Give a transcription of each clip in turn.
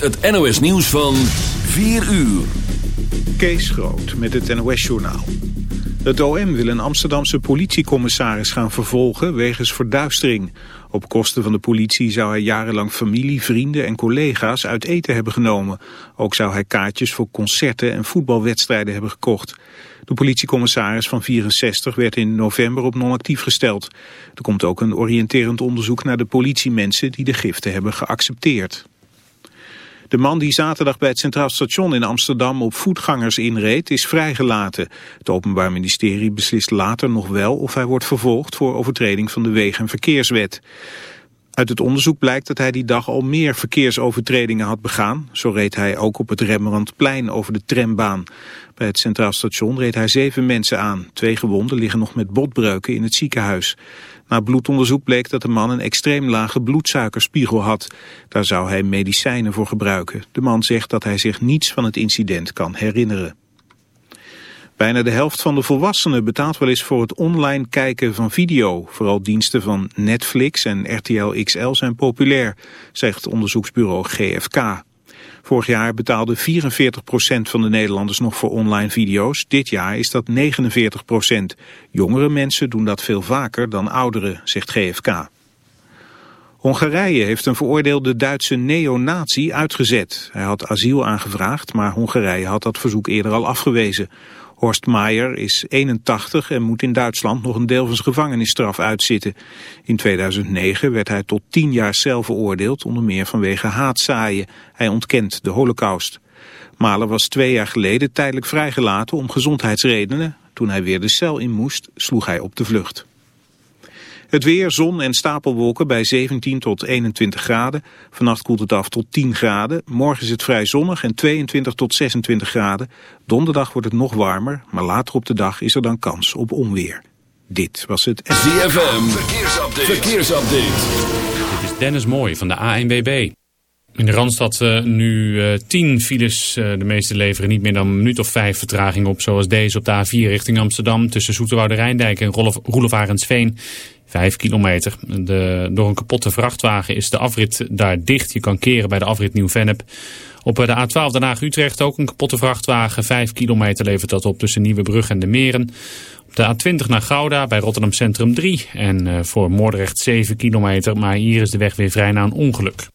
Het NOS nieuws van 4 uur. Kees Groot met het NOS journaal. Het OM wil een Amsterdamse politiecommissaris gaan vervolgen wegens verduistering. Op kosten van de politie zou hij jarenlang familie, vrienden en collega's uit eten hebben genomen. Ook zou hij kaartjes voor concerten en voetbalwedstrijden hebben gekocht. De politiecommissaris van 64 werd in november op non-actief gesteld. Er komt ook een oriënterend onderzoek naar de politiemensen die de giften hebben geaccepteerd. De man die zaterdag bij het Centraal Station in Amsterdam op voetgangers inreed is vrijgelaten. Het Openbaar Ministerie beslist later nog wel of hij wordt vervolgd voor overtreding van de Wegen- en Verkeerswet. Uit het onderzoek blijkt dat hij die dag al meer verkeersovertredingen had begaan. Zo reed hij ook op het Rembrandtplein over de trambaan. Bij het Centraal Station reed hij zeven mensen aan. Twee gewonden liggen nog met botbreuken in het ziekenhuis. Na bloedonderzoek bleek dat de man een extreem lage bloedsuikerspiegel had. Daar zou hij medicijnen voor gebruiken. De man zegt dat hij zich niets van het incident kan herinneren. Bijna de helft van de volwassenen betaalt wel eens voor het online kijken van video. Vooral diensten van Netflix en RTL XL zijn populair, zegt onderzoeksbureau GFK. Vorig jaar betaalde 44% van de Nederlanders nog voor online video's. Dit jaar is dat 49%. Jongere mensen doen dat veel vaker dan ouderen, zegt GFK. Hongarije heeft een veroordeelde Duitse neonazi uitgezet. Hij had asiel aangevraagd, maar Hongarije had dat verzoek eerder al afgewezen. Horst Maier is 81 en moet in Duitsland nog een deel van zijn gevangenisstraf uitzitten. In 2009 werd hij tot 10 jaar cel veroordeeld, onder meer vanwege haatzaaien. Hij ontkent de holocaust. Mahler was twee jaar geleden tijdelijk vrijgelaten om gezondheidsredenen. Toen hij weer de cel in moest, sloeg hij op de vlucht. Het weer, zon en stapelwolken bij 17 tot 21 graden. Vannacht koelt het af tot 10 graden. Morgen is het vrij zonnig en 22 tot 26 graden. Donderdag wordt het nog warmer, maar later op de dag is er dan kans op onweer. Dit was het... ZFM, verkeersupdate. verkeersupdate. Dit is Dennis Mooij van de ANWB. In de Randstad uh, nu uh, tien files. Uh, de meeste leveren niet meer dan een minuut of vijf vertraging op. Zoals deze op de A4 richting Amsterdam tussen Zoeterwoude Rijndijk en Roelof Arendsveen. Vijf kilometer. De, door een kapotte vrachtwagen is de afrit daar dicht. Je kan keren bij de afrit Nieuw-Vennep. Op de A12 Den Haag-Utrecht ook een kapotte vrachtwagen. Vijf kilometer levert dat op tussen Nieuwebrug en de Meren. Op de A20 naar Gouda bij Rotterdam Centrum 3. En voor Moordrecht 7 kilometer. Maar hier is de weg weer vrij na een ongeluk.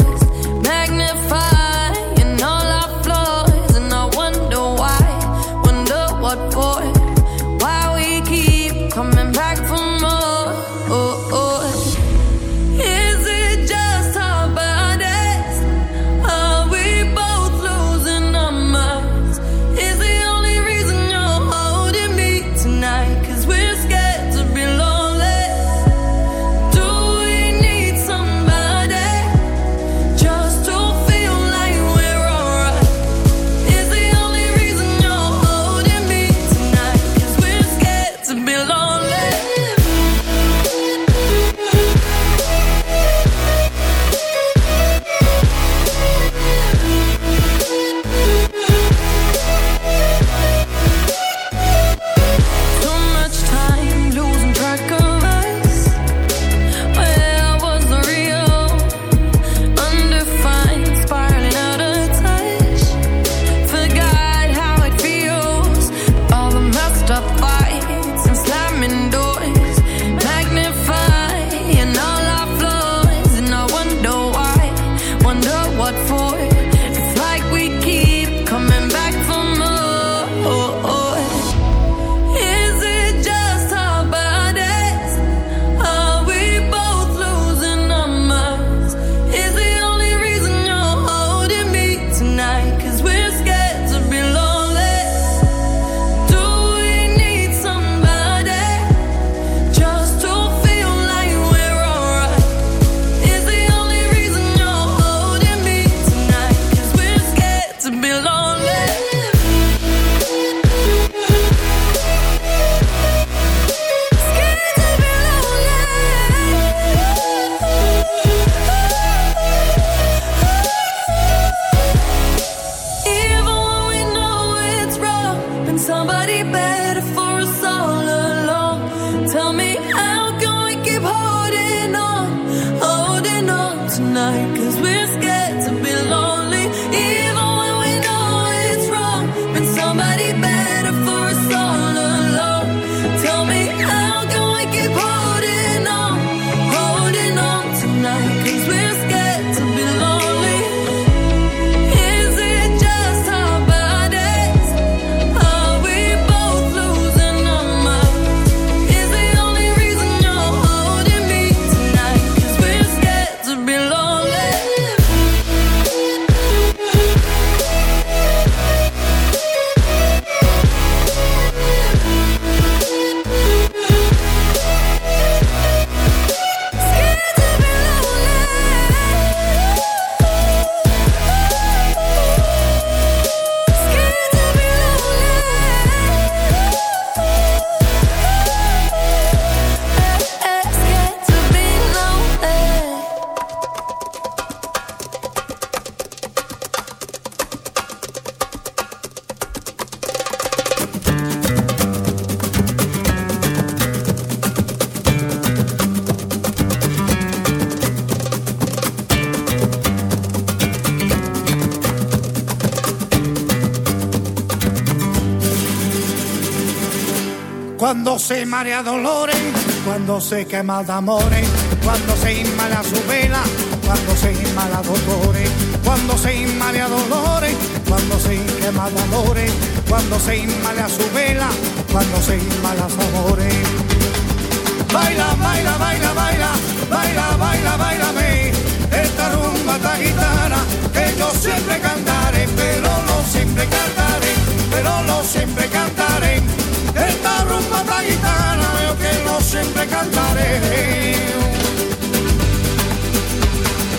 Se marea dolores, cuando se quema de amores, cuando se inmala su vela, cuando se inmala dolores, cuando se inmala dolores, cuando se quema de amores, cuando se inmala su vela, cuando se inmala amores. Baila, baila, baila, baila, baila, baila, bailame, esta rumba esta gitana que yo siempre cantaré, pero no siempre cantaré, pero no siempre cantaré. Siempre cantaré.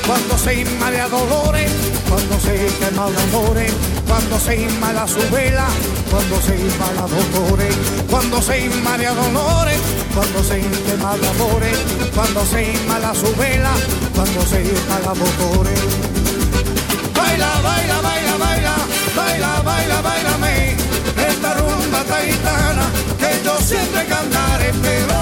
Cuando se inmala dolores, cuando se quema de amores, cuando se inmala su vela, cuando se inmala dolores, cuando se inmala dolores, cuando se quema de amores, cuando se inmala su vela, cuando se inmala dolores. Baila, baila, baila, baila, baila, baila, bailame, esta rumba taitana que yo siempre cantaré, pero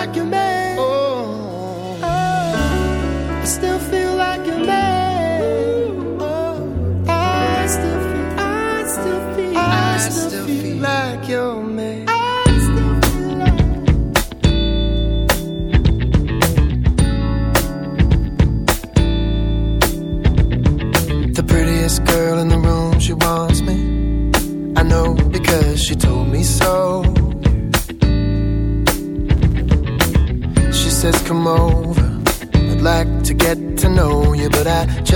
like a man.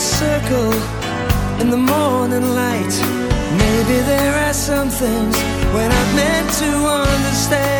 circle in the morning light. Maybe there are some things when I've meant to understand.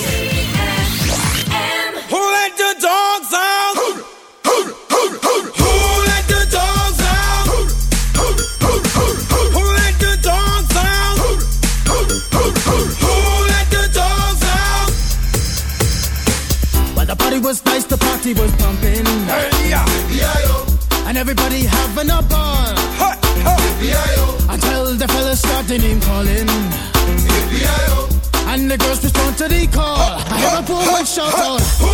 Shout out.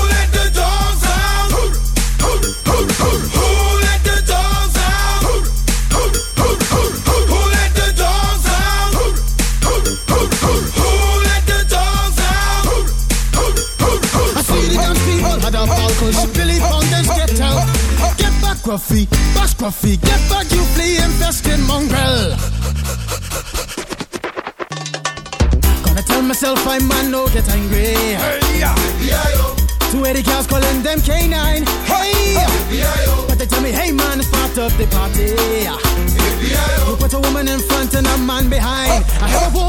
Arrova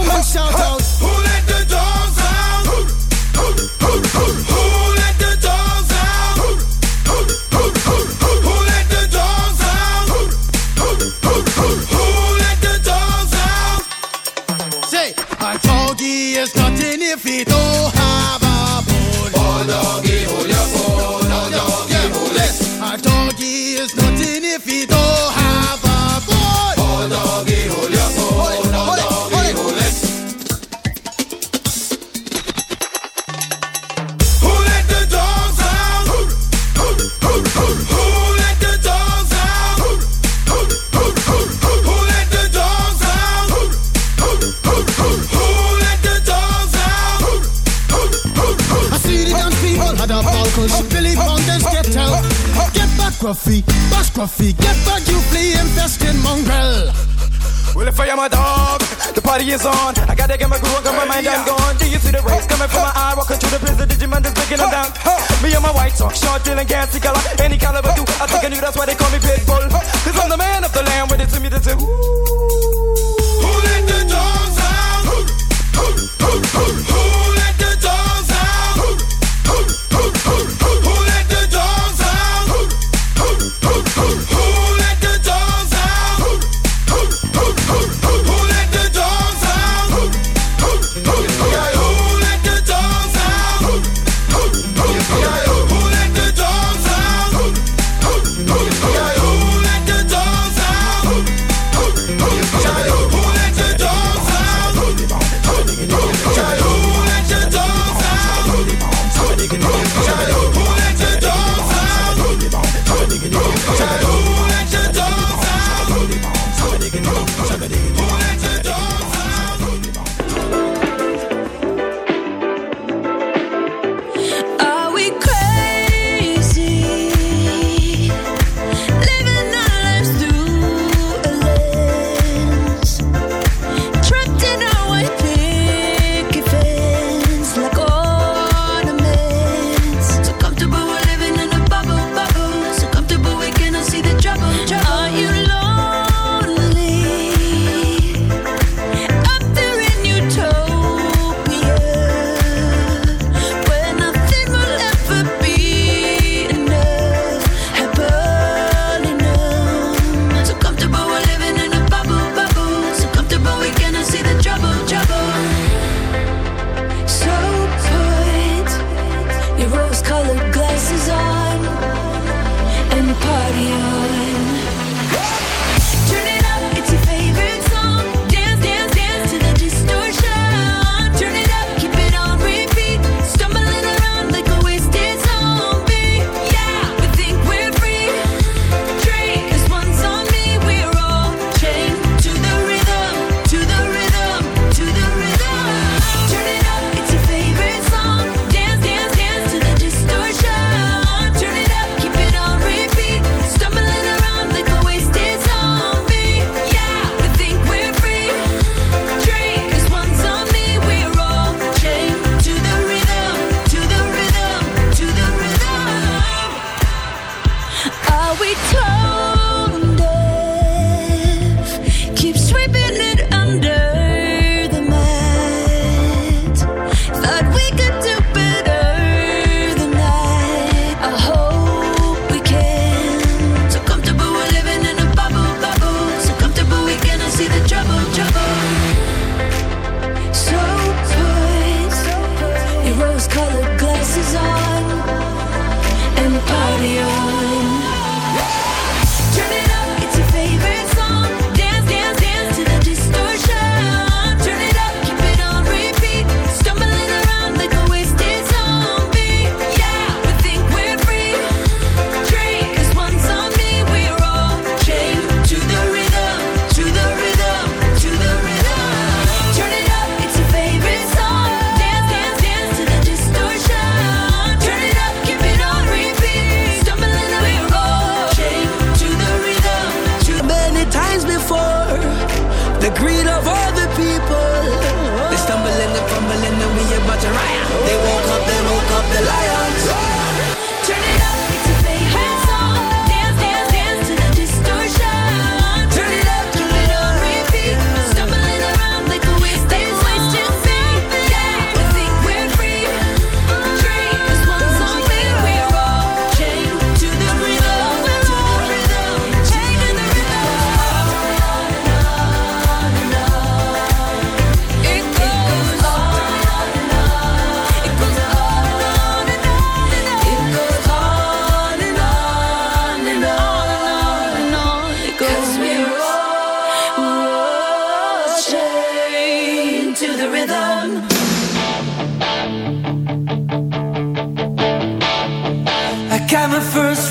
got my first